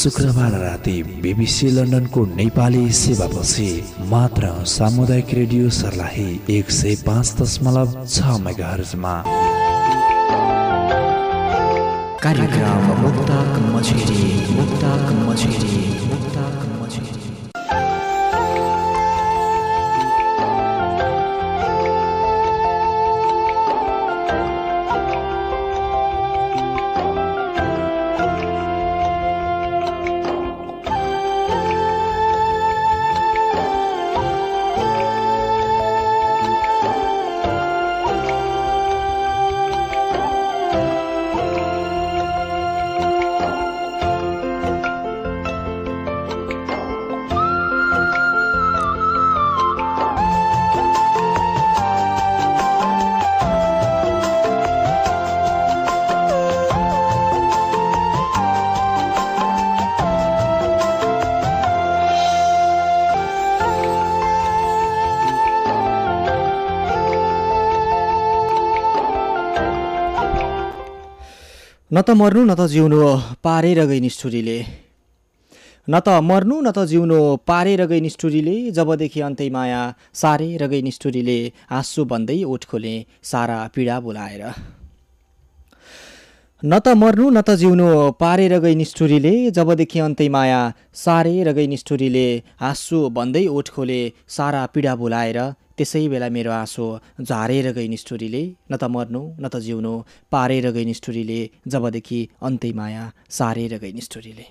शुक्रबार राति बिबिसी लन्डनको नेपाली सेवापछि मात्र सामुदायिक रेडियो सर्लाही एक सय पाँच दशमलव छ मेगाहर्जमा। कार्यक्रम मुक्तक मछेरी मुक्तक मछेरी मुक्तक न त मर्नु न त जिउनु पारेर गई निष्ठुरीले। न त मर्नु न त जिउनु पारेर गई निष्ठुरीले जबदेखि अन्तै माया सारेर गई निष्ठुरीले आँसु भन्दै ओठ खोले सारा पीडा बोलाएर। न त मर्नु न त जिउनु पारेर गई निष्ठुरीले जबदेखि अन्तै माया सारेर गई निष्ठुरीले आँसु भन्दै ओठ खोले सारा पीडा बोलाएर त्यसै बेला मेरो आँसु झारेर गई निष्ठुरीले न त मर्नु न त जिउनु पारेर गई निष्ठुरीले जबदेखि अन्तै माया सारेर गई निष्ठुरीले।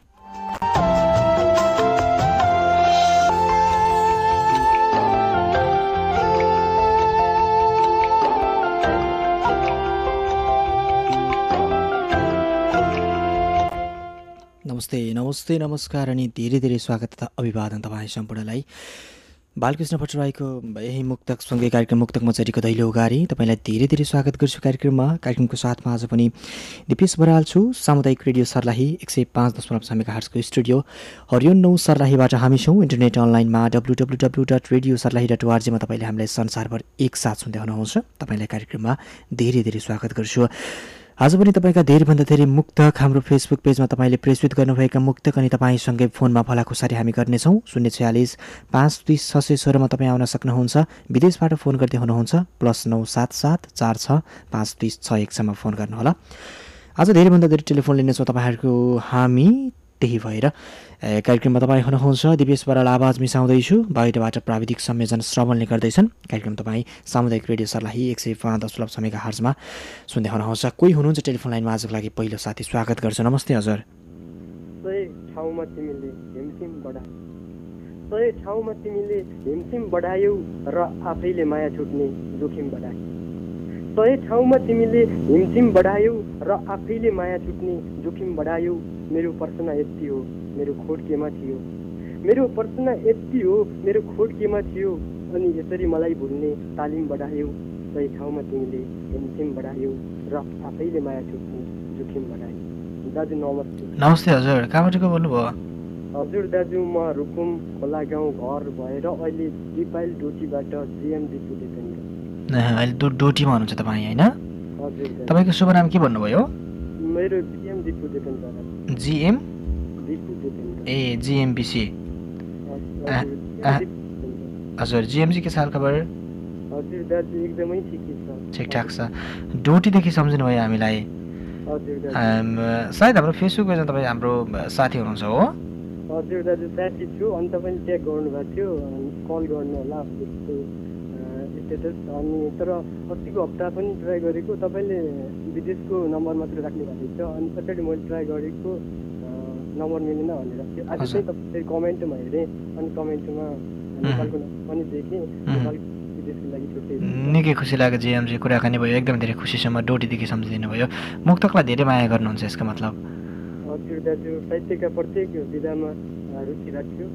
नमस्ते नमस्ते नमस्कार अनि धेरै धेरै स्वागत तथा अभिवादन तपाईँ सम्पूर्णलाई। बालकृष्ण भट्टराईको यही मुक्तकसँगै कार्यक्रम मुक्तक मचरीको दैलो उगारी। तपाईँलाई धेरै धेरै स्वागत गर्छु कार्यक्रममा। कार्यक्रमको साथमा आज पनि दिपेश बराल छु। सामुदायिक रेडियो सर्लाही एक सय पाँच दशमलव छ मेगाहर्सको स्टुडियो हरियोन नौ सर्लाहीबाट हामी छौँ। इन्टरनेट अनलाइनमा W W W dot radio Sarlahi dot ओआरजीमा तपाईँले हामीलाई संसारभर एकसाथ सुन्दै हुनुहुन्छ। तपाईँलाई कार्यक्रममा धेरै धेरै स्वागत गर्छु। आज पनि तपाईँका धेरैभन्दा धेरै मुक्तक हाम्रो फेसबुक पेजमा तपाईँले प्रेसित गर्नुभएका मुक्तक अनि तपाईँसँगै फोनमा भलाखुसारी हामी गर्नेछौँ। शून्य छयालिस पाँच तिस छ सय सोह्रमा तपाईँ आउन सक्नुहुन्छ। विदेशबाट फोन गर्दै हुनुहुन्छ। प्लस नौ सात सात चार छ पाँच तिस छ एकसम्म फोन गर्नुहोला। आज धेरैभन्दा धेरै टेलिफोन लिनेछौँ तपाईँहरूको हामी। त्यही भएर कार्यक्रममा तपाईँ हुनुहुन्छ। दिपेश बराल आवाज मिसाउँदैछु। बाहिरबाट प्राविधिक संयोजन श्रवणले गर्दैछन्। कार्यक्रम तपाईँ सामुदायिक रेडियो सर्लाही एक सय पाँच दशमलव छमेका हार्जमा सुन्दै हुनुहुन्छ। कोही हुनुहुन्छ टेलिफोन लाइनमा? आजको लागि पहिलो साथी स्वागत गर्छु। नमस्ते हजुर। सय ठाउँमा तिमीले हिमसिम बढायौ र आफैले माया छुट्ने जोखिम बढायौ सय ठाउँमा तिमीले हिमसिम बढायौ र आफैले माया छुट्ने जोखिम बढायौ। मेरो पर्सना यति हो मेरो खोट केमा थियो। मेरो पर्सना यति हो मेरो खोट केमा थियो। अनि यसरी मलाई भुल्ने तालिम बढायौ। सय ठाउँमा तिमीले हिमसिम बढायौ र आफैले माया छुट्ने जोखिम बढायौ। दाजु नमस्ते। नमस्ते हजुर कहाँबाट बोल्नुभयो? हजुर दाजु म रुकुम खोला गाउँ घर भएर अहिले दिपाइल डोटीबाट जिएम दिपु देपेन्द्र ए, अहिले डो डोटीमा हुनुहुन्छ तपाईँ होइन। तपाईँको शुभ नाम के भन्नुभयो? जिएम ए जिएमबिसी। हजुर, जिएमसी के छ ठिकठाक छ। डोटीदेखि सम्झिनु भयो हामीलाई सायद हाम्रो फेसबुक पेजमा तपाईँ हाम्रो साथी हुनुहुन्छ हो। हजुर दाजु साथी छु। अन्त पनि ट्याग गर्नुभएको थियो। अनि कल गर्नु होला। स्टेटस अनि तर अस्तिको हप्ता पनि ट्राई गरेको तपाईँले विदेशको नम्बर मात्र राख्नु भएको थियो अनि पछाडि मैले ट्राई गरेको नम्बर मिलेन भनेर। थियो आज। चाहिँ तपाईँ कमेन्टमा हेरेँ अनि कमेन्टमा नेपालको पनि देखेँ। निकै खुसी लाग्यो जिएमजी कुराकानी भयो। एकदम धेरै खुसीसम्म डोटीदेखि सम्झिदिनु भयो। मुक्तकलाई धेरै माया गर्नुहुन्छ यसको मतलब। हजुर दाजु। साहित्यका प्रत्येक विधामा रुचि राख्छु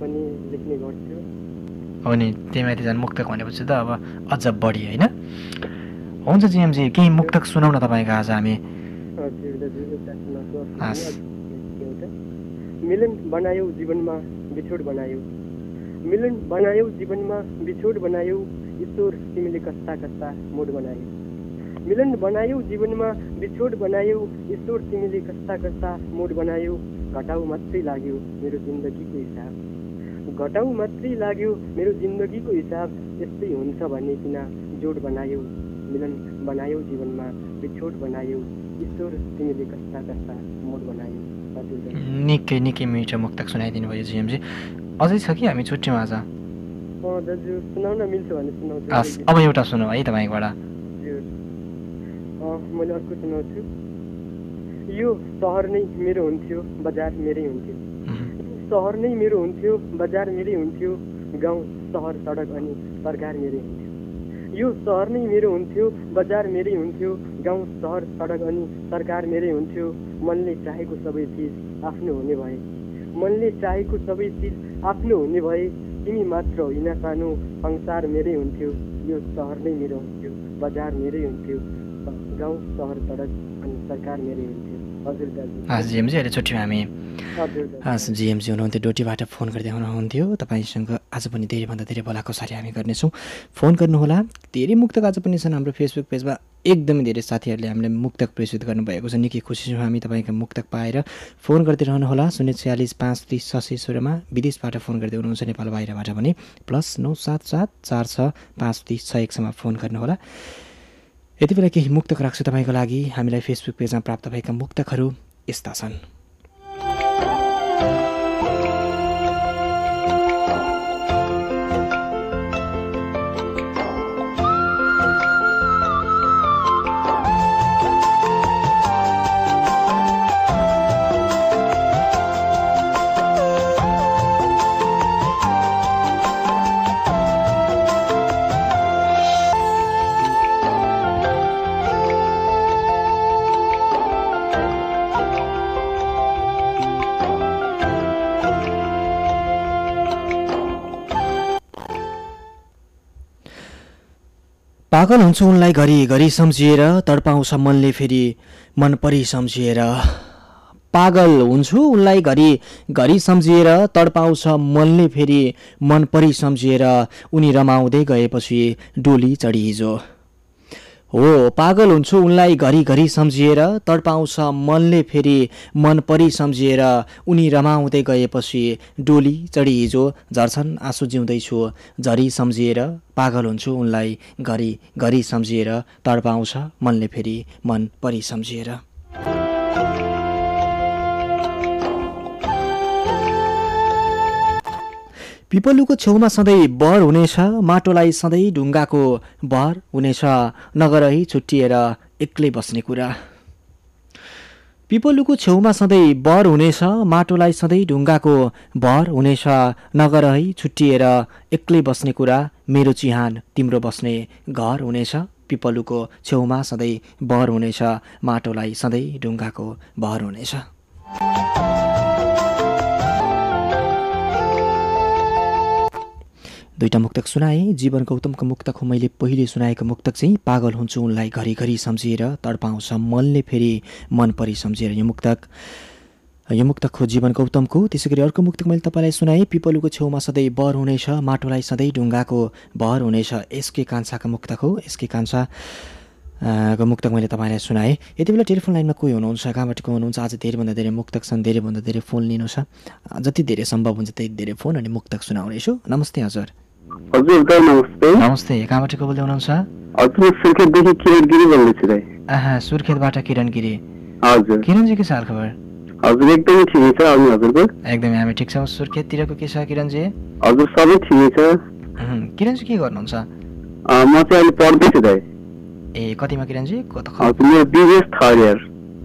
पनि लेख्ने गर्छु हो नि त्यही माथि झन् मुक्तक भनेपछि त अब अझ बढी होइन? हुन्छ जिएमजी केही मुक्तक सुनाउन तपाईँको आज हामी। मिलन बनायौ जीवनमा बिछोड बनायौ। मिलन बनायौ जीवनमा बिछोड बनायौ। ईश्वर तिमीले कस्ता कस्ता मोड बनायौ। मिलन बनायौ जीवनमा बिछोड बनायौ। ईश्वर तिमीले कस्ता कस्ता मोड बनायौ। घटाउ मात्रै लाग्यो मेरो जिन्दगीको हिसाब। घटाउ मात्रै लाग्यो। मेरो जिन्दगीको हिसाब यस्तै हुन्छ भने किन जोड बनायौ मिलन बनायौ जीवनमा बिछोड बनायौ ईश्वर तिमीले कस्ता कस्ता मोड बनायौ। निकै निकै मिठो मुक्तक सुनाइदिनु भयो जिएमजी। अझै छ कि हामी छुट्यौँ आज? दाजु सुनाउन मिल्छ भने सुनाउँछु। हस् अब एउटा सुनौ है अँ मैले अर्को सुनाउँछु। यो सहर नै मेरो हुन्थ्यो बजार मेरै हुन्थ्यो। सहर नै मेरो हुन्थ्यो बजार मेरै हुन्थ्यो गाउँ सहर सडक अनि सरकार मेरै हुन्थ्यो। यो सहर नै मेरो हुन्थ्यो बजार मेरै हुन्थ्यो गाउँ सहर सडक अनि सरकार मेरै हुन्थ्यो। मनले चाहेको सबै चिज आफ्नो हुने भए। मनले चाहेको सबै चिज आफ्नो हुने भए। तिमी मात्र होइन सानो संसार मेरै हुन्थ्यो। यो सहर नै मेरो हुन्थ्यो बजार मेरै हुन्थ्यो गाउँ सहर सडक अनि सरकार मेरै हुन्थ्यो। हस् जिएमजी अहिले छुट्यौँ हामी। हस् जिएमजी हुनुहुन्थ्यो डोटीबाट फोन गर्दै हुनुहुन्थ्यो। तपाईँसँग आज पनि धेरैभन्दा धेरै भलाको सारी हामी गर्नेछौँ। फोन गर्नुहोला धेरै मुक्तक आज पनि छन् हाम्रो फेसबुक पेजमा। एकदमै धेरै साथीहरूले हामीले मुक्तक प्रेषित गर्नुभएको छ। निकै खुसी छौँ हामी तपाईँको मुक्तक पाएर। फोन गर्दै रहनुहोला शून्य छयालिस पाँच तिस छ सय सोह्रमा विदेशबाट फोन गर्दै हुनुहुन्छ नेपाल बाहिरबाट भने प्लस नौ सात सात चार छ पाँच तिस छ एकसम्म फोन गर्नुहोला। यति बेला केही मुक्तक राख्छु तपाईँको लागि। हामीलाई फेसबुक पेजमा प्राप्त भएका मुक्तकहरू यस्ता छन्। पागल हुन्छु उनलाई घरि घरि सम्झिएर तडपाउँछ मनले फेरि मन परि सम्झिएर। पागल हुन्छु उनलाई घरि घरि सम्झिएर तडपाउँछ मनले फेरि मन परि सम्झिएर उनी रमाउँदै गएपछि डोली चढी हिजो। हो पागल हुन्छु उनलाई घरिघरि सम्झिएर तडपाउँछ मनले फेरि मन परि सम्झिएर उनी रमाउँदै गएपछि डोली चढी हिजो झर्छन् आँसु जिउँदैछु झरी सम्झिएर पागल हुन्छु उनलाई घरि घरि सम्झिएर तडपाउँछ मनले फेरि मन परि सम्झिएर। पिपलुको छेउमा सधैँ बर हुनेछ माटोलाई सधैँ ढुङ्गाको भर हुनेछ नगरही छुट्टिएर एक्लै बस्ने कुरा। पिपलुको छेउमा सधैँ बर हुनेछ माटोलाई सधैँ ढुङ्गाको भर हुनेछ नगरही छुट्टिएर एक्लै बस्ने कुरा मेरो चिहान तिम्रो बस्ने घर हुनेछ। पिपलुको छेउमा सधैँ बर हुनेछ माटोलाई सधैँ ढुङ्गाको भर हुनेछ। दुईवटा मुक्तक सुनाएँ। जीवन गौतमको मुक्तक हो मैले पहिले सुनाएको मुक्तक चाहिँ पागल हुन्छु उनलाई घरिघरि सम्झिएर तडपाउँछ मनले फेरि मन परि सम्झिएर यो मुक्तक। यो मुक्तक हो जीवन गौतमको। त्यसै गरी अर्को मुक्तक मैले तपाईँलाई सुनाएँ। पिपलुको छेउमा सधैँ बर हुनेछ माटोलाई सधैँ ढुङ्गाको भर हुनेछ। एसके कान्छाको मुक्तक हो एसके कान्छा। को मुक्तक मैले तपाईँलाई सुनाएँ। यति बेला टेलिफोन लाइनमा कोही हुनुहुन्छ? कहाँबाट को हुनुहुन्छ? आज धेरैभन्दा धेरै मुक्तक छन् धेरैभन्दा धेरै फोन लिनु छ। जति धेरै सम्भव हुन्छ त्यति धेरै फोन अनि मुक्तक सुनाउनेछु। नमस्ते हजुर। हजुर दाइ नमस्ते। नमस्ते कहाँबाट को बोल्दै हुनुहुन्छ? हजुर सुर्खेतदेखि किरण गिरी बोल्दैछु। दाइ आहा सुर्खेतबाट किरण गिरी हजुर। किरणजी के छ हालखबर हजुर एकदमै ठिकै छ। अनि हजुरको? एकदमै हामी ठिक छौँ। सुर्खेततिरको के छ किरणजी? हजुर सबै ठिकै छ। किरणजी के गर्नुहुन्छ? म चाहिँ अहिले पढ्दैछु दाइ ए कतिमा किरणजी? मेरो बिजनेस थर्ड इयर।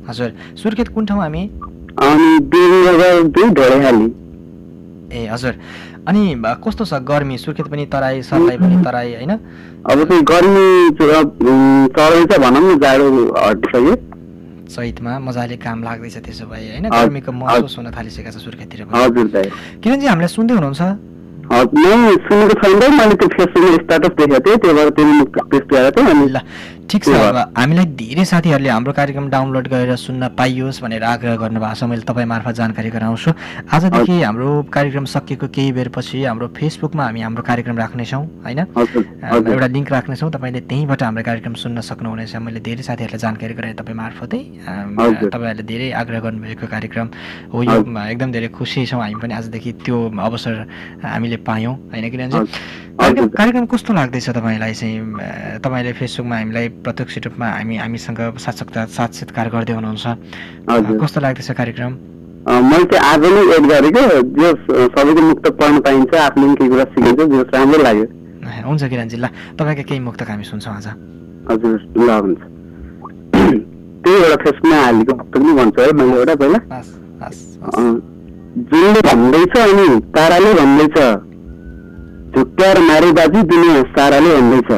हजुर सुर्खेत कुन ठाउँ हामी? अनि दुई ढोडेहाली। ए हजुर। अनि कस्तो छ गर्मी? सुर्खेत पनि तराई सर्लाही पनि तराई होइन? अब चाहिँ गर्मी चढ्दैछ भनौँ न जाडो हटिसक्यो चैतमा मजाले काम लाग्दैछ त्यसो भए होइन? गर्मीको महसुस हुन थालिसकेको छ सुर्खेततिर किरणजी हामीलाई सुन्दै हुनुहुन्छ? सुनेको छैन मैले त्यो फेसबुकमा स्ट्याटस देखेको थिएँ त्यही भएर त्यो पेस्ट गरेको थिएँ अनि ठिक छ। हामीलाई धेरै साथीहरूले हाम्रो कार्यक्रम डाउनलोड गरेर सुन्न पाइयोस् भनेर आग्रह गर्नुभएको छ। मैले तपाईँ मार्फत जानकारी गराउँछु। आजदेखि हाम्रो कार्यक्रम सकिएको केही बेरपछि हाम्रो फेसबुकमा हामी हाम्रो कार्यक्रम राख्नेछौँ होइन? एउटा लिङ्क राख्नेछौँ। तपाईँले त्यहीँबाट हाम्रो कार्यक्रम सुन्न सक्नुहुनेछ। मैले धेरै साथीहरूलाई जानकारी गराएँ तपाईँ मार्फतै। तपाईँहरूले धेरै आग्रह गर्नुभएको कार्यक्रम हो। यो एकदम धेरै खुसी छौँ। हामी पनि आजदेखि त्यो अवसर हामीले पायौँ होइन किनभने। कार्यक्रम कस्तो लाग्दैछ तपाईँलाई चाहिँ? तपाईँले फेसबुकमा हामीलाई प्रत्यक्ष रूपमा हामी हामीसँग साक्षात्कार साक्षात्कार गर्दै हुनुहुन्छ। कस्तो लाग्दैछ कार्यक्रम? मैले चाहिँ आज नै एड गरेको जो सबैको मुक्त पढ्न पाइन्छ आफ्नो पनि केही कुरा सिकिन्छ जो राम्रो लाग्यो। हुन्छ किरणजी ल तपाईँका केही मुक्तक हामी सुन्छौँ आज। हजुर ल हुन्छ। त्यही एउटा फेसबुकमा हालेको मुक्त पनि भन्छु है मैले एउटा पहिला। जुनले भन्दैछ अनि ताराले भन्दैछ। झुक्क्याएर मारे बाजी दुनियाँ साराले भन्दैछ।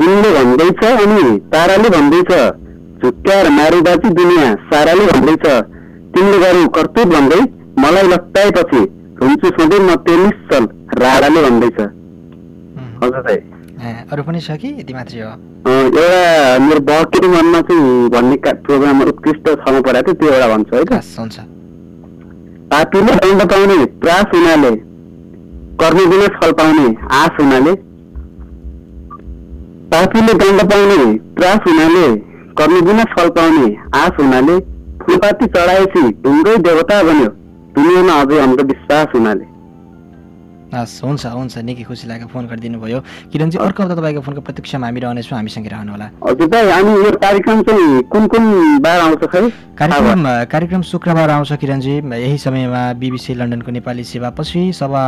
जुनले भन्दैछ अनि ताराले भन्दैछ। झुक्क्याएर बाजी दुनियाँ साराले भन्दैछ तिमीले गर्नु कर्तुत भन्दै मलाई लट्टाएपछि हुन्छु सधैँ म त्यो निश्चल राडाले भन्दैछ हजुर दाइ अरू पनि छ कि यति मात्रै हो एउटा मेरो बकेरी मनमा चाहिँ भन्ने प्रोग्राम उत्कृष्ट ठाउँमा पढाएको थियो त्यो एउटा भन्छु है त। हुन्छ। पापीले दण्ड पाउने त्रास हुनाले कर्म बिना फल पाउने आश हुनाले पापीले दण्ड पाउने त्रास हुनाले कर्म बिना फल पाउने आश हुनाले फुलपाती चढाएपछि ढुङ्गै देवता बन्यो। दुनियाँमा अझै अन्धविश्वास हुनाले। हस् हुन्छ हुन्छ निकै खुसी लाग्यो फोन गरिदिनु भयो चाहिँ अर्को हप्ता तपाईँको फोनको प्रतीक्षामा हामी रहनेछौँ हामीसँगै रहनु होला हजुर दाइ अनि यो कार्यक्रम कार्यक्रम शुक्रबार आउँछ किरणजी। यही समयमा बिबिसी लन्डनको नेपाली सेवा पछि सभा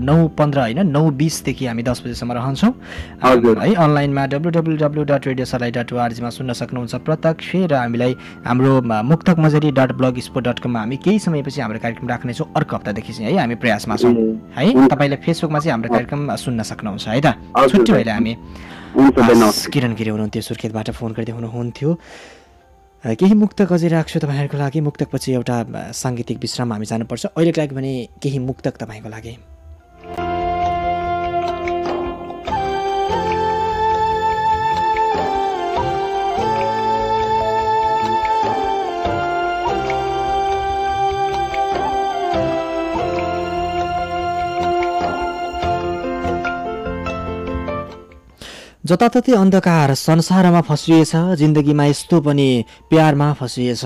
नौ पन्ध्र होइन नौ बिसदेखि हामी दस बजीसम्म रहन्छौँ। है अनलाइनमा W W W dot radio Sarlahi dot ओआरजीमा सुन्न सक्नुहुन्छ प्रत्यक्ष र हामीलाई हाम्रो Muktak Majari dot blog spot dot कममा हामी केही समयपछि हाम्रो कार्यक्रम राख्नेछौँ। अर्को हप्तादेखि चाहिँ है हामी प्रयासमा छौँ। है हुन्छ। तपाईँले फेसबुकमा चाहिँ हाम्रो कार्यक्रम सुन्न सक्नुहुन्छ है त? छुट्टी। अहिले हामी। किरण गिरी हुनुहुन्थ्यो सुर्खेतबाट फोन गर्दै हुनुहुन्थ्यो। केही मुक्तक अझै राख्छु तपाईँहरूको लागि। मुक्तकपछि एउटा साङ्गीतिक विश्राम हामी जानुपर्छ। अहिलेको लागि भने केही मुक्तक तपाईँको लागि। जताततै अन्धकार संसारमा फसिएछ जिन्दगीमा यस्तो पनि प्यारमा फसिएछ।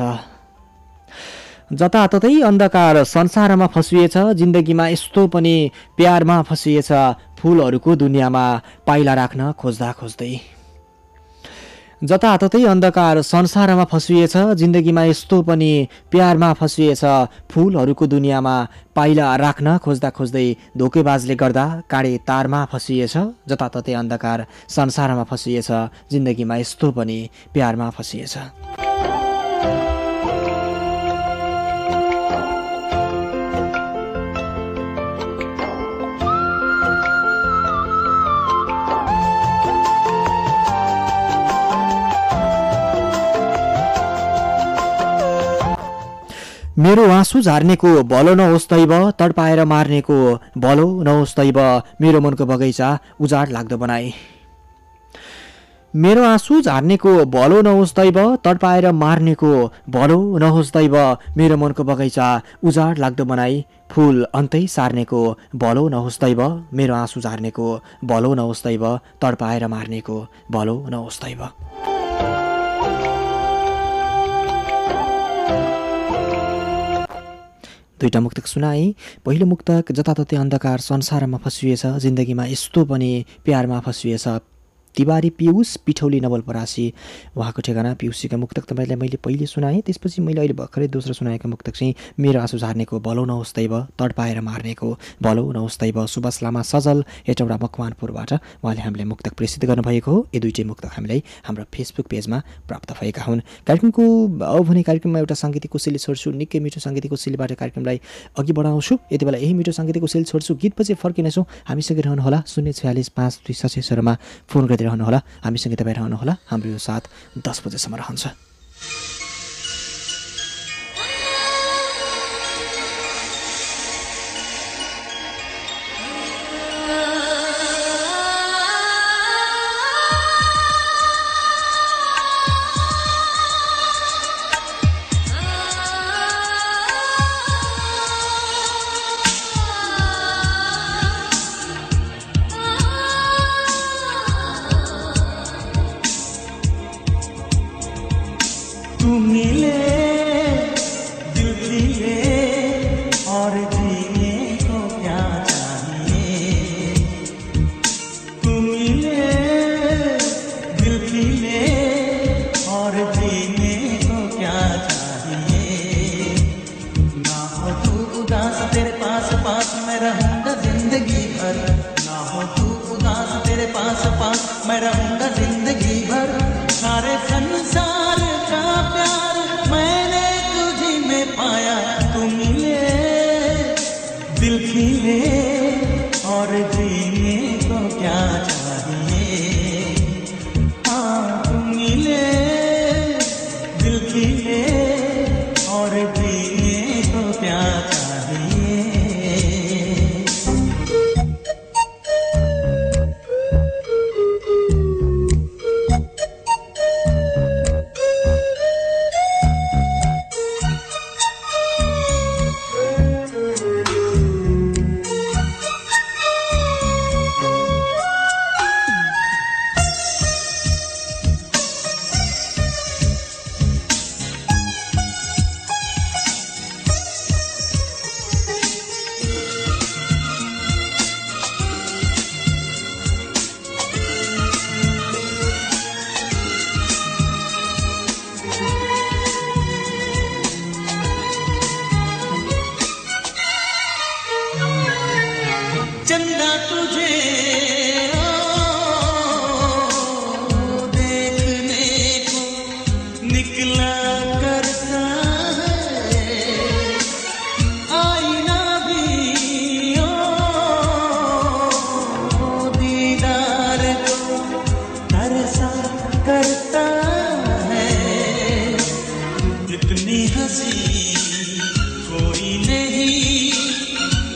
जताततै अन्धकार संसारमा फसिएछ जिन्दगीमा यस्तो पनि प्यारमा फसिएछ फुलहरूको दुनियाँमा पाइला राख्न खोज्दा खोज्दै जताततै अन्धकार संसारमा फसिएछ जिन्दगीमा यस्तो पनि प्यारमा फसिएछ। फुलहरूको दुनियाँमा पाइला राख्न खोज्दा खोज्दै धोकेबाजले गर्दा काँडे तारमा फसिएछ जताततै अन्धकार संसारमा फसिएछ जिन्दगीमा यस्तो पनि प्यारमा फसिएछ। मेरो आँसु झार्नेको भलो नहोस् दैव तडपाएर मार्नेको भलो नहोस् दैव मेरो मनको बगैँचा उजाड लाग्दो बनाए। मेरो आँसु झार्नेको भलो नहोस् दैव तडपाएर मार्नेको भलो नहोस् दैव मेरो मनको बगैँचा उजाड लाग्दो बनाई फुल अन्तै सार्नेको भलो नहोस् दैव मेरो आँसु झार्नेको भलो नहोस् दैव तडपाएर मार्नेको भलो नहोस् दैव दुईवटा मुक्तक सुनाए पहिलो मुक्तक जताततै अन्धकार संसारमा फसिएछ जिन्दगीमा यस्तो पनि प्यारमा फसिएछ। तिवारी पियुष पिठौली नवलपरासी उहाँको ठेगाना पियुसीका मुक्तक। तपाईँलाई मैले पहिले सुनाएँ त्यसपछि मैले अहिले भर्खरै दोस्रो सुनाएको मुक्तक चाहिँ मेरो आँसु झार्नेको भलो नहोस् दैव तडपाएर मार्नेको भलो नहोस् दैव सुभाष लामा सजल हेटौडा मकवानपुरबाट उहाँले हामीले मुक्तक प्रेसित गर्नुभएको हो। यो दुइटै मुक्तक हामीलाई हाम्रो फेसबुक पेजमा प्राप्त भएका हुन्। कार्यक्रमको अब भने कार्यक्रममा एउटा साङ्गीतिक कोसेली छोड्छु निकै मिठो साङ्गीतिक कोसेलीबाट कार्यक्रमलाई अघि बढाउँछु। यति बेला यही मिठो साङ्गीतिक कोसेली छोड्छु। गीतपछि फर्किनेछौँ। हामीसँगै रहनुहोला। शून्य छयालिस पाँच दुई सचेसहरूमा फोन गर्दै रहनुहोला हामीसँगै तपाईँ रहनुहोला हाम्रो यो साथ दस बजेसम्म रहन्छ।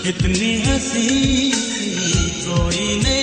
इतनी हसी कोई नहीं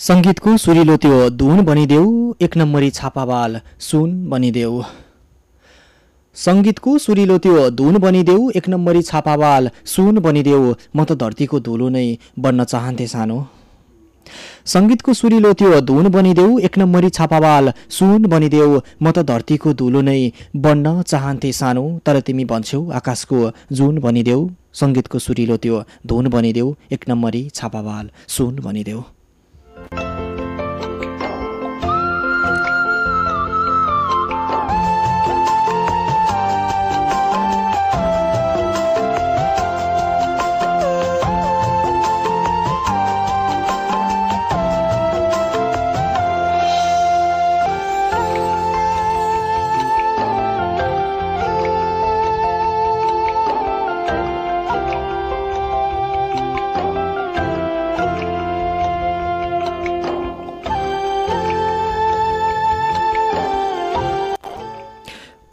सङ्गीतको सुरिलो त्यो धुन बनिदेऊ एक नम्बरी छापावाल सुन बनिदेऊ सङ्गीतको सुरिलो त्यो धुन बनिदेऊ एक नम्बरी छापावाल सुन बनिदेऊ म त धरतीको धुलो नै बन्न चाहन्थेँ सानो। संगीतको सुरिलो त्यो धुन बनिदेऊ एक नम्बरी छापावाल सुन बनिदेऊ म त धरतीको धुलो नै बन्न चाहन्थे सानो तर तिमी भन्छौ आकाशको जुन बनिदेऊ संगीतको सुरिलो त्यो धुन बनिदेऊ एक नम्बरी छापावाल सुन बनिदेऊ।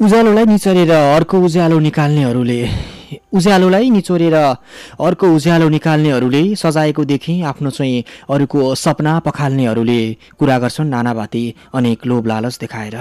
उज्यालोलाई निचोरेर अर्को उज्यालो निकाल्नेहरूले उज्यालोलाई निचोरेर अर्को उज्यालो निकाल्नेहरूले सजाएको देखि आफ्नो चाहिँ अरूको सपना पखाल्नेहरूले कुरा गर्छन् नानाभाती अनेक लोभ लालच देखाएर।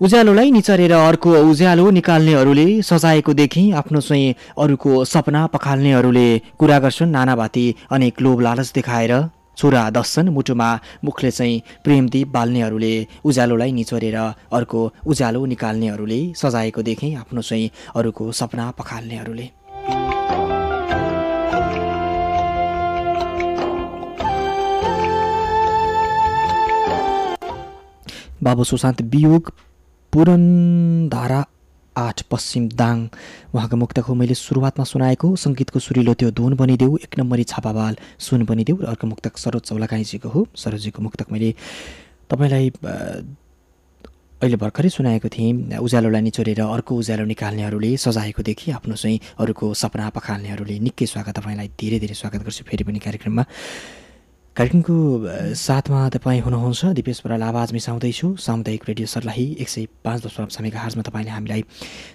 उज्यालोलाई निचरेर अर्को उज्यालो निकाल्नेहरूले सजाएको देखि आफ्नो चाहिँ अरूको सपना पखाल्नेहरूले कुरा गर्छन् नानाभाती अनेक लोभ लालच देखाएर। छोरा दस्छन् मुटुमा मुखले चाहिँ प्रेमदीप बाल्नेहरूले उज्यालोलाई निचोरेर अर्को उज्यालो निकाल्नेहरूले सजाएको देखेँ आफ्नो चाहिँ अरूको सपना पखाल्नेहरूले। बाबु सुशान्त वियोग पुरनधारा आठ पश्चिम दाङ। उहाँको मुक्तक हो मैले सुरुवातमा सुनाएको सङ्गीतको सुरिलो त्यो धुन बनिदेऊ एक नम्बरी छापाबाल सुन बनिदेऊ र अर्को मुक्तक सरोज चौलाकाईजीको हो सरोजीको मुक्तक मैले तपाईँलाई अहिले भर्खरै सुनाएको थिएँ। उज्यालोलाई निचोरेर अर्को उज्यालो निकाल्नेहरूले सजाएको देखि आफ्नो चाहिँ अरूको सपना पखाल्नेहरूले निकै स्वागत तपाईँलाई धेरै धेरै स्वागत गर्छु। फेरि पनि कार्यक्रममा कार्यक्रमको साथमा तपाईँ हुनुहुन्छ। दिपेश बराल आवाज मिसाउँदैछु। सामुदायिक रेडियो सर्लाही एक सय पाँच दशमलव छमेका हार्समा तपाईँले हामीलाई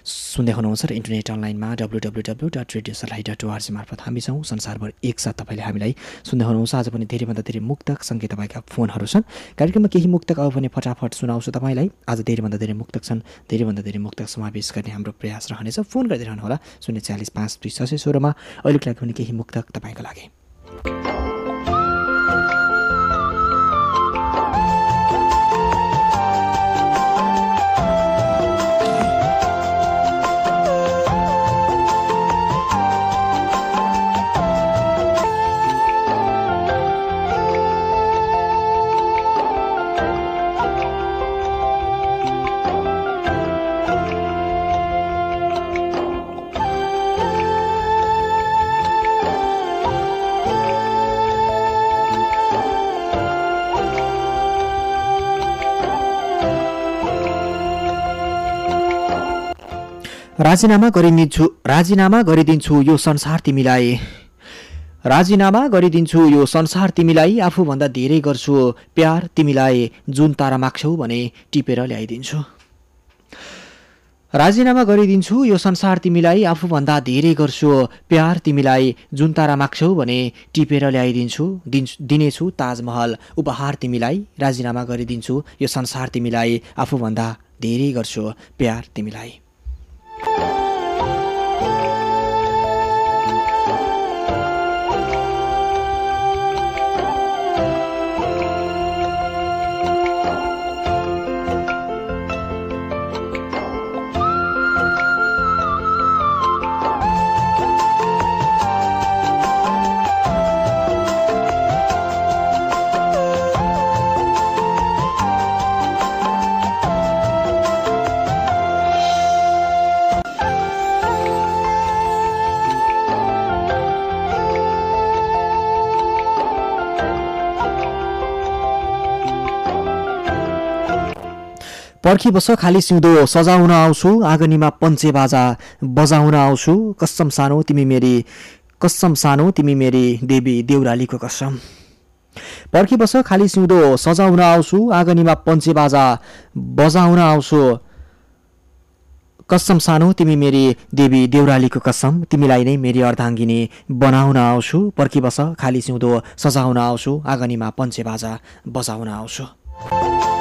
सुन्दै हुनुहुन्छ र इन्टरनेट अनलाइनमा W W W dot radio Sarlahi dot ORG मार्फत हामी छौँ। संसारभर एकसाथ तपाईँले हामीलाई सुन्दै हुनुहुन्छ। आज पनि धेरैभन्दा धेरै मुक्तक सँगै तपाईँका फोनहरू छन्। कार्यक्रममा केही मुक्तक अब भने फटाफट सुनाउँछु तपाईँलाई। आज धेरैभन्दा धेरै मुक्तक छन्। धेरैभन्दा धेरै मुक्तक समावेश गर्ने हाम्रो प्रयास रहनेछ। फोन गरिदिरहनु होला शून्य चालिस पाँच दुई छ सय सोह्रमा। अहिलेको लागि पनि केही मुक्तक तपाईँको लागि। राजीनामा गरिदिन्छु राजीनामा गरिदिन्छु यो संसार तिमीलाई। राजीनामा गरिदिन्छु यो संसार तिमीलाई आफूभन्दा धेरै गर्छु। प्यार तिमीलाई जुन तारा माग्छौ भने टिपेर ल्याइदिन्छु। राजीनामा गरिदिन्छु यो संसार तिमीलाई आफूभन्दा धेरै गर्छु। प्यार तिमीलाई जुन तारा माग्छौ भने टिपेर ल्याइदिन्छु दिनेछु ताजमहल। उपहार तिमीलाई राजीनामा गरिदिन्छु। यो संसार तिमीलाई आफूभन्दा धेरै गर्छु। प्यार तिमीलाई। पर्खी बस खाली सिउँदो सजाउन आउँछु आँगनीमा पञ्चे बाजा बजाउन आउँछु। कसम सानो तिमी मेरी कसम सानो तिमी मेरी देवी देउरालीको कसम। पर्खी बस खाली सिउँदो सजाउन आउँछु आँगनीमा पञ्चे बाजा बजाउन आउँछु। कसम सानो तिमी मेरी देवी देउरालीको कसम तिमीलाई नै मेरी अर्धाङ्गिनी बनाउन आउँछु। पर्खी बस खाली सिउँदो सजाउन आउँछु आँगनीमा पञ्चे बाजा बजाउन आउँछु।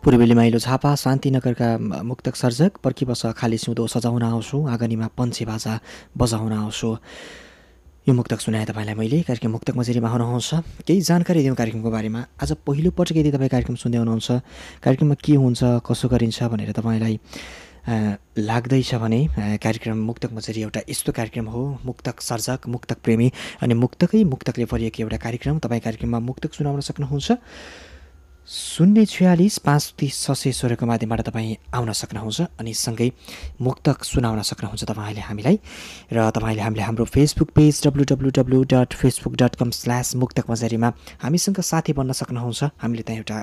पूर्वेली माइलो झापा शान्तिनगरका मुक्तक सर्जक पर्खी खाली सिउँदो सजाउन आउँछु आँगनीमा पन्छे बाजा बजाउन आउँछु। यो मुक्तक सुनाएँ तपाईँलाई मैले कार्यक्रम मुक्तक मजेरीमा हुनुहुन्छ। केही जानकारी दिउँ कार्यक्रमको बारेमा। आज पहिलोपटक यदि तपाईँ कार्यक्रम सुन्दै हुनुहुन्छ कार्यक्रममा के हुन्छ कसो गरिन्छ भनेर तपाईँलाई लाग्दैछ भने कार्यक्रम मुक्तक मजरी एउटा यस्तो कार्यक्रम हो। मुक्तक सर्जक मुक्तक प्रेमी अनि मुक्तकै मुक्तकले भरिएको एउटा कार्यक्रम। तपाईँ कार्यक्रममा मुक्तक सुनाउन सक्नुहुन्छ। शून्य छयालिस पाँच तिस छ सय सोह्रको माध्यमबाट तपाईँ आउन सक्नुहुन्छ अनि सँगै मुक्तक सुनाउन सक्नुहुन्छ तपाईँले हामीलाई। र तपाईँले हामीले हाम्रो Facebook page W W W dot Facebook dot com slash Muktak मजारीमा हामीसँग साथी बन्न सक्नुहुन्छ। हामीले त्यहाँ एउटा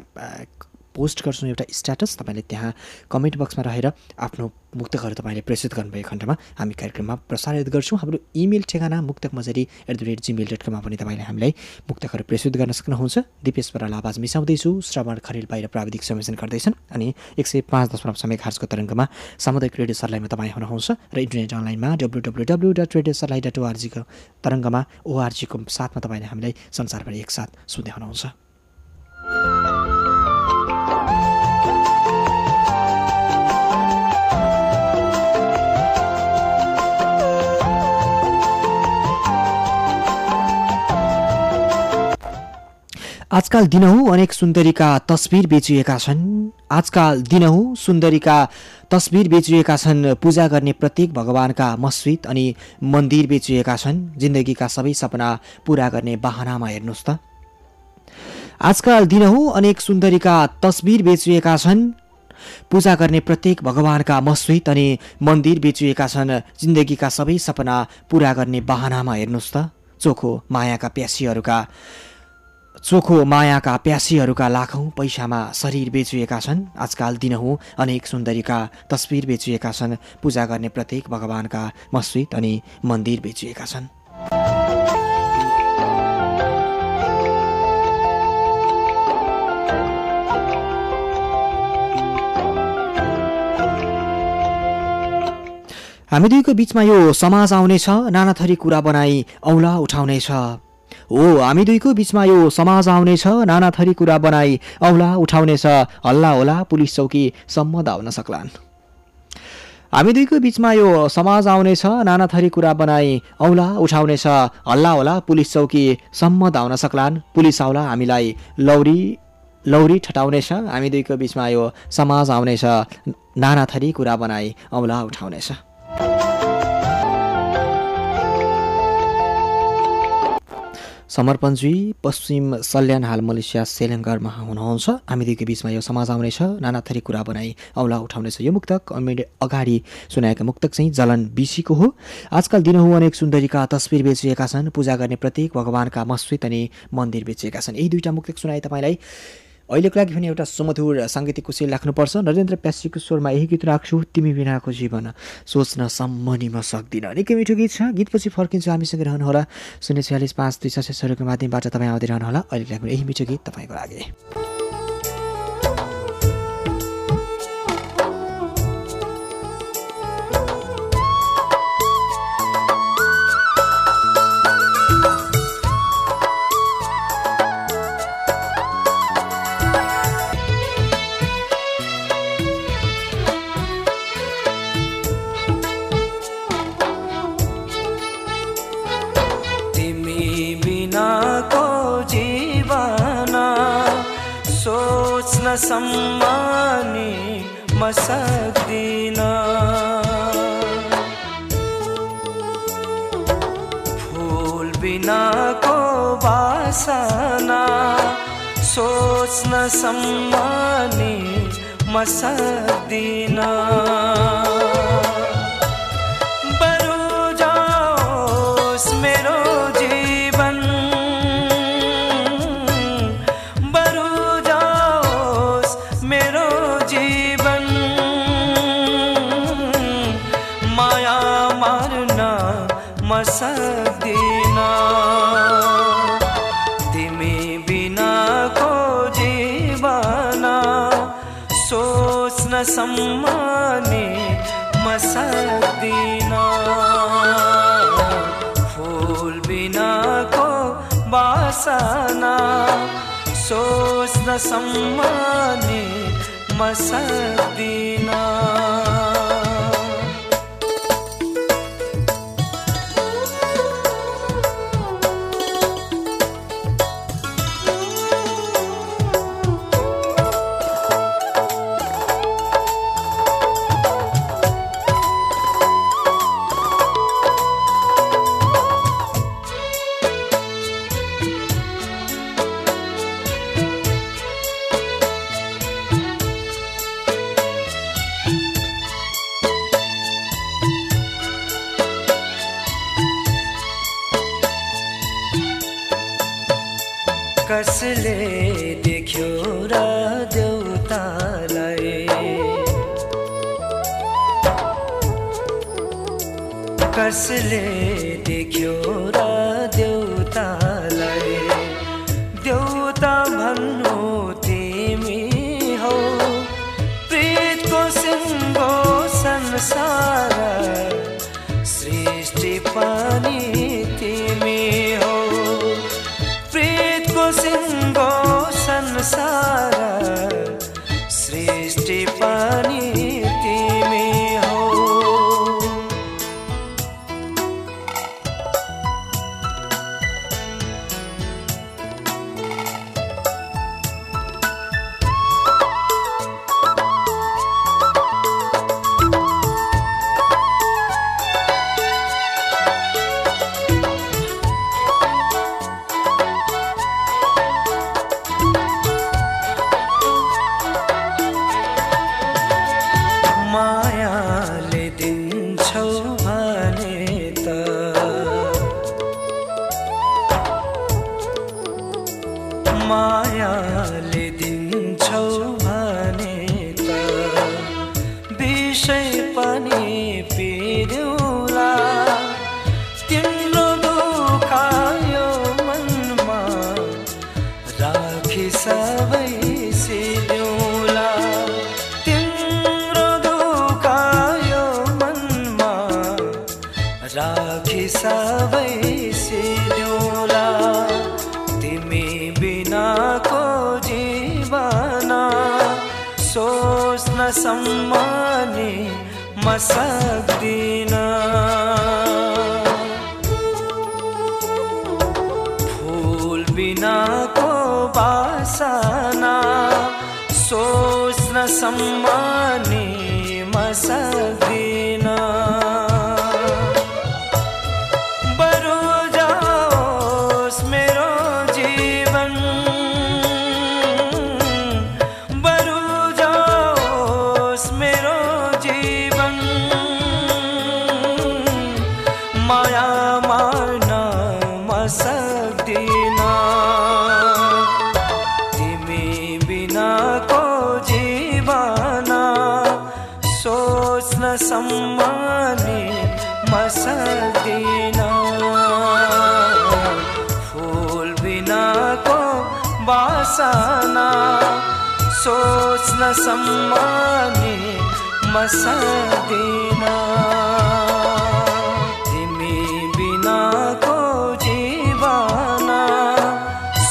पोस्ट गर्छौँ एउटा स्ट्याटस तपाईँले त्यहाँ कमेन्ट बक्समा रहेर आफ्नो मुक्तकहरू तपाईँले प्रेसित गर्नुभएको खण्डमा। हामी कार्यक्रममा प्रसारित गर्छौँ। हाम्रो इमेल ठेगाना Muktak Majari at the rate Gmail dot कममा पनि तपाईँले हामीलाई मुक्तकहरू प्रेसित गर्न सक्नुहुन्छ। दिपेश बराल आवाज मिसाउँदैछु। श्रवण खरेल बाहिर प्राविधिक संयोजन गर्दैछन्। अनि एक सय पाँच दशमलव समय खासको तरङ्गमा सामुदायिक रेडियो सरलाइमा तपाईँ हुनुहुन्छ र इन्टरनेट अनलाइनमा W W W dot radio Sarlahi dot ओआरजीको तरङ्गमा ओआरजीको साथमा तपाईँले हामीलाई संसारभरि एकसाथ सुन्दै हुनुहुन्छ। आजकाल दिनहुँ अनेक सुन्दरीका तस्बिर बेचिएका छन्। आजकाल दिनहुँ सुन्दरीका तस्बिर बेचिएका छन्। पूजा गर्ने प्रत्येक भगवानका मस्जिद अनि मन्दिर बेचिएका छन्। जिन्दगीका सबै सपना पुरा गर्ने बाहनामा हेर्नुहोस् त। आजकाल दिनहुँ अनेक सुन्दरीका तस्बिर बेचिएका छन्। पूजा गर्ने प्रत्येक भगवानका मस्जिद अनि मन्दिर बेचिएका छन्। जिन्दगीका सबै सपना पुरा गर्ने बाहनामा हेर्नुहोस् त। चोखो मायाका प्यासीहरूका चोखो मायाका प्यासीहरूका लाखौँ पैसामा शरीर बेचिएका छन्। आजकाल दिनहुँ अनेक सुन्दरीका तस्बिर बेचिएका छन्। पूजा गर्ने प्रत्येक भगवानका मस्जिद अनि मन्दिर बेचिएका छन्। हामी दुईको बिचमा यो समाज आउनेछ नाना थरी कुरा बनाई औला उठाउनेछ। हो हामी दुईको बिचमा यो समाज आउनेछ नाना थरी कुरा बनाई औला उठाउनेछ हल्ला होला पुलिस चौकीसम्म धाउन सक्लान्। हामी दुईको बिचमा यो समाज आउनेछ नाना थरी कुरा बनाई औला उठाउनेछ हल्ला होला पुलिस चौकीसम्म धाउन सक्लान्। पुलिस आउला हामीलाई लौरी लौरी ठटाउनेछ हामी दुईको बिचमा यो समाज आउनेछ नाना थरी कुरा बनाई औला उठाउनेछ समर्पणजी पश्चिम सल्यान हाल मलेसिया सेलेङ्गरमा हुनुहुन्छ। हामी दुईको बिचमा यो समाज आउनेछ। नाना थरी कुरा बनाई औला उठाउनेछ। यो मुक्तक मैले अगाडि सुनाएका मुक्तक चाहिँ जलन बिसीको हो। आजकल दिनहुँ अनेक सुन्दरीका तस्बिर बेचिएका छन्। पूजा गर्ने प्रत्येक भगवानका मस्जिद अनि मन्दिर बेचिएका छन्। यही दुईवटा मुक्तक सुनाए तपाईँलाई। अहिलेको लागि पनि एउटा सुमधुर साङ्गीतिक कुशल राख्नुपर्छ। नरेन्द्र प्यासीको स्वरमा यही गीत राख्छु तिमी बिनाको जीवन। सोच्न सम्म म सक्दिनँ। निकै मिठो गीत छ। गीतपछि फर्किन्छु हामीसँग रहनुहोला। शून्य छ्यालिस पाँच दुई छ सयको माध्यमबाट तपाईँ आउँदै रहनुहोला। अहिलेको लागि यही मिठो गीत तपाईँको लागि। सम्मानी म सक्दिन। फुल बिनाको बासना सोच्न सम्मानी म सक्दिन। सम्मानी म सक्दिन सिले म बासना सोच्न सम्मानी म सक्दिन तिमी बिनाको जीवन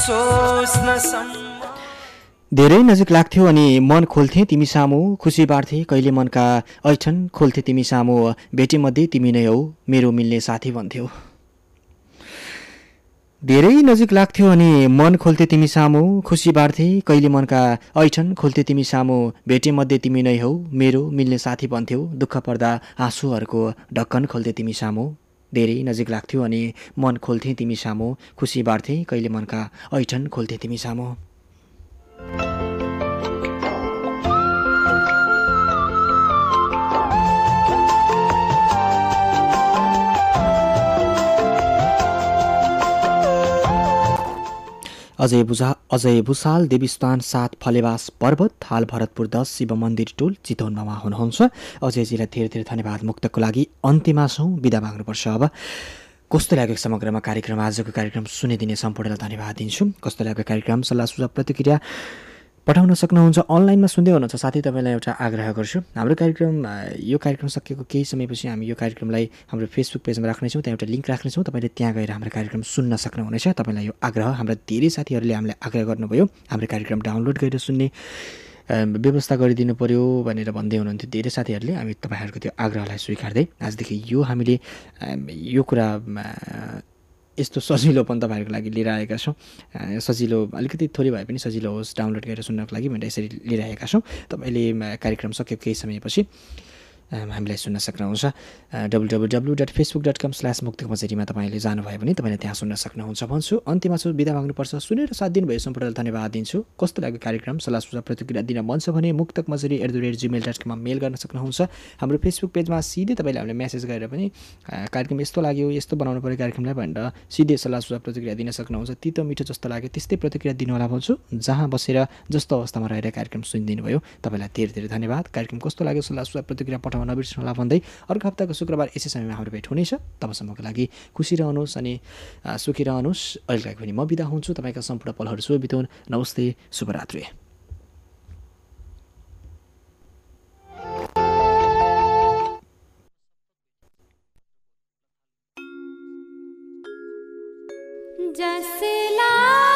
सोच्न सम्म धेरै नजिक लाग्थ्यो अनि मन खोल्थे तिमी सामु। खुसी बाँड्थे कहिले मनका ऐठन खोल्थे तिमी सामु। भेटेमध्ये तिमी नै हौ मेरो मिल्ने साथी भन्थ्यौ। धेरै नजिक लाग्थ्यो अनि मन खोल्थे तिमी सामु। खुसी बाँड्थे कहिले मनका ऐठन खोल्थे तिमी सामु। भेटेमध्ये तिमी नै हौ मेरो मिल्ने साथी भन्थ्यौ दुःख पर्दा आँसुहरूको ढक्कन खोल्थे तिमी सामु। धेरै नजिक लाग्थ्यो अनि मन खोल्थे तिमी सामु। खुसी बाँड्थे कहिले मनका ऐठन खोल्थे तिमी सामु। अजय अजय भूषाल देवीस्थान सात फलेवास पर्वत हाल भरतपुर दस शिव मन्दिर टोल चितवनमा उहाँ हुनुहुन्छ। अजयजीलाई धेरै धेरै धन्यवाद मुक्तको लागि। अन्त्यमा छौँ बिदा माग्नुपर्छ अब। कस्तो लाग्यो समग्रमा कार्यक्रम? आजको कार्यक्रम सुनिदिने सम्पूर्णलाई धन्यवाद दिन्छु। कस्तो लाग्यो कार्यक्रम? सल्लाह सुझाव प्रतिक्रिया पठाउन सक्नुहुन्छ अनलाइनमा सुन्दै हुनुहुन्छ। साथै तपाईँलाई एउटा आग्रह गर्छु। हाम्रो कार्यक्रम यो कार्यक्रम सकिएको केही समयपछि हामी यो कार्यक्रमलाई हाम्रो फेसबुक पेजमा राख्नेछौँ त्यहाँ एउटा लिङ्क राख्नेछौँ। तपाईँले त्यहाँ गएर हाम्रो कार्यक्रम सुन्न सक्नुहुनेछ। तपाईँलाई यो आग्रह हाम्रा धेरै साथीहरूले हामीलाई आग्रह गर्नुभयो हाम्रो कार्यक्रम डाउनलोड गरेर सुन्ने व्यवस्था गरिदिनु पर्यो भनेर भन्दै हुनुहुन्थ्यो धेरै साथीहरूले। हामी तपाईँहरूको त्यो आग्रहलाई स्वीकार्दै आजदेखि यो हामीले यो कुरा यस्तो सजिलोपन तपाईँहरूको लागि लिएर आएका छौँ सजिलो अलिकति थोरै भए पनि सजिलो होस् डाउनलोड गरेर सुन्नको लागि भनेर यसरी लिएर आएका छौँ। तपाईँले कार्यक्रम सकेको केही समयपछि। हामीलाई सुन्न सक्नुहुन्छ। W W W dot Facebook dot com slash Muktak मजेरीमा तपाईँले जानुभयो भने तपाईँले त्यहाँ सुन्न सक्नुहुन्छ। भन्छु अन्त्यमा छु बिदा माग्नुपर्छ। सुनेर साथ दिनुभयो सम्पूर्णलाई धन्यवाद दिन्छु। कस्तो लाग्यो कार्यक्रम? सल्लाह सुझाव प्रतिक्रिया दिन मन छ भने Muktak Majari at the rate Gmail dot कममा मेल गर्न सक्नुहुन्छ। हाम्रो फेसबुक पेजमा सिधै तपाईँले हामीलाई मेसेज गरेर पनि कार्यक्रम यस्तो लाग्यो यस्तो बनाउनु पऱ्यो कार्यक्रमलाई भनेर सिधै सल्लाह सुझाव प्रतिक्रिया दिन सक्नुहुन्छ। तितो मिठो जस्तो लाग्यो त्यस्तै प्रतिक्रिया दिनुहोला भन्छु। जहाँ बसेर जस्तो अवस्थामा रहेर कार्यक्रम सुनिदिनु भयो तपाईँलाई धेरै धेरै धन्यवाद। कार्यक्रम कस्तो लाग्यो? सल्लाह सुझाव प्रतिक्रिया पठाउनु ठाउँमा नबिर्सनुहोला भन्दै अर्को हप्ताको शुक्रबार यसै समयमा हाम्रो भेट हुनेछ। तबसम्मको लागि खुसी रहनुहोस् अनि सुखी रहनुहोस्। अहिलेका पनि म बिदा हुन्छु। तपाईँका सम्पूर्ण पलहरू शुभ बिताउन् नमस्ते शुभरात्रि। जसला